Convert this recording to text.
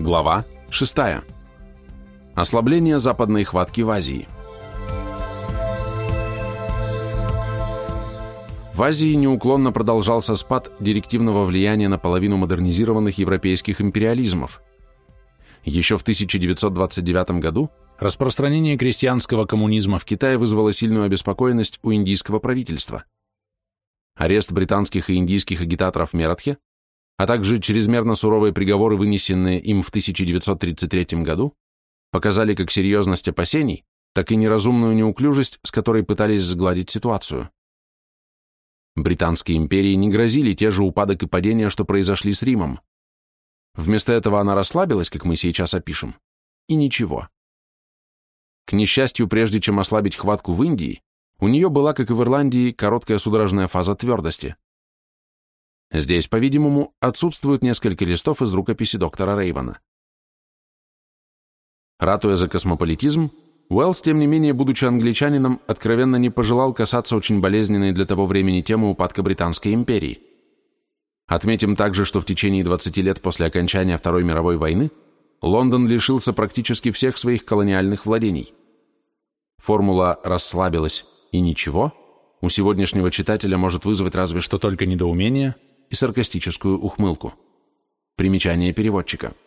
Глава 6. Ослабление западной хватки в Азии. В Азии неуклонно продолжался спад директивного влияния на половину модернизированных европейских империализмов. Еще в 1929 году распространение крестьянского коммунизма в Китае вызвало сильную обеспокоенность у индийского правительства. Арест британских и индийских агитаторов Мератхе а также чрезмерно суровые приговоры, вынесенные им в 1933 году, показали как серьезность опасений, так и неразумную неуклюжесть, с которой пытались сгладить ситуацию. Британской империи не грозили те же упадок и падения, что произошли с Римом. Вместо этого она расслабилась, как мы сейчас опишем, и ничего. К несчастью, прежде чем ослабить хватку в Индии, у нее была, как и в Ирландии, короткая судорожная фаза твердости – Здесь, по-видимому, отсутствуют несколько листов из рукописи доктора Рейвана. Ратуя за космополитизм, Уэллс, тем не менее, будучи англичанином, откровенно не пожелал касаться очень болезненной для того времени темы упадка Британской империи. Отметим также, что в течение 20 лет после окончания Второй мировой войны Лондон лишился практически всех своих колониальных владений. Формула «расслабилась» и «ничего» у сегодняшнего читателя может вызвать разве что только недоумение – и саркастическую ухмылку. Примечание переводчика –